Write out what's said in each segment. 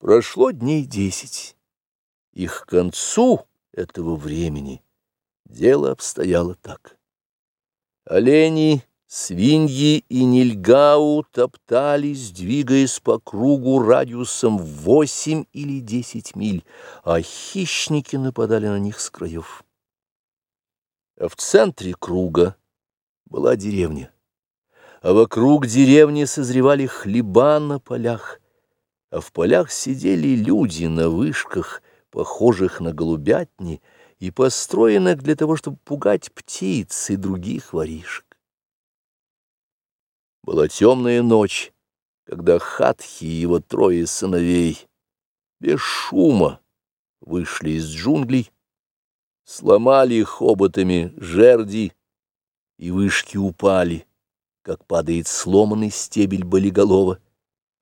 Прошло дней десять, и к концу этого времени дело обстояло так. Олени, свиньи и нильгау топтались, двигаясь по кругу радиусом восемь или десять миль, а хищники нападали на них с краев. А в центре круга была деревня, а вокруг деревни созревали хлеба на полях, а в полях сидели люди на вышках, похожих на голубятни, и построенных для того, чтобы пугать птиц и других воришек. Была темная ночь, когда Хатхи и его трое сыновей без шума вышли из джунглей, сломали хоботами жерди, и вышки упали, как падает сломанный стебель болиголова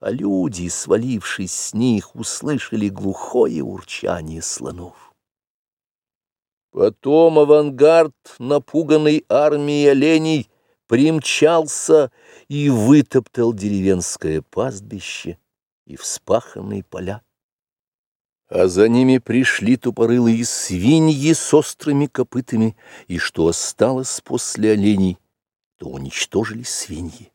а люди, свалившись с них, услышали глухое урчание слонов. Потом авангард напуганной армии оленей примчался и вытоптал деревенское пастбище и вспаханные поля. А за ними пришли тупорылые свиньи с острыми копытами, и что осталось после оленей, то уничтожили свиньи.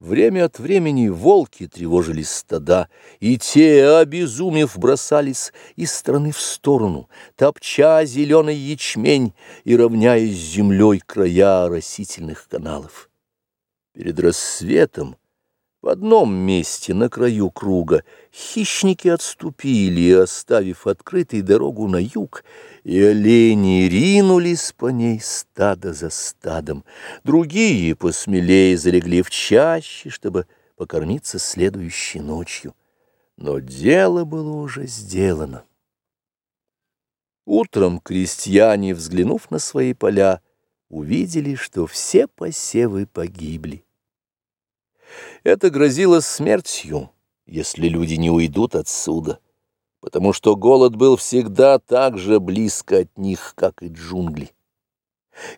Время от времени волки тревожили стада, и те, обезумев, бросались из стороны в сторону, топча зеленый ячмень и равняясь землей края растительных каналов. Перед рассветом в одном месте на краю круга хищники отступили, оставив открытой дорогу на юг, и олени ринулись по ней стадо за стадом. Другие посмелее залегли в чаще, чтобы покормиться следующей ночью. Но дело было уже сделано. Утром крестьяне, взглянув на свои поля, увидели, что все посевы погибли. Это грозило смертью, если люди не уйдут отсюда, потому что голод был всегда так же близко от них, как и джунгли.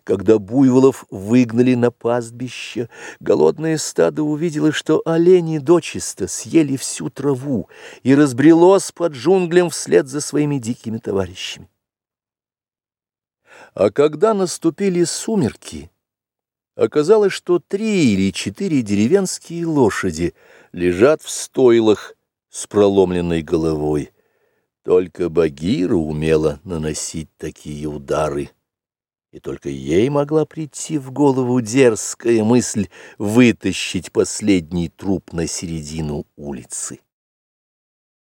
Когда буйволов выгнали на пастбище, голодное стадо увидело, что олени дочисто съели всю траву и разбрелось под джунглям вслед за своими дикими товарищами. А когда наступили сумерки, Оказалось, что три или четыре деревенские лошади лежат в стойлах с проломленной головой. Только Багира умела наносить такие удары, и только ей могла прийти в голову дерзкая мысль вытащить последний труп на середину улицы.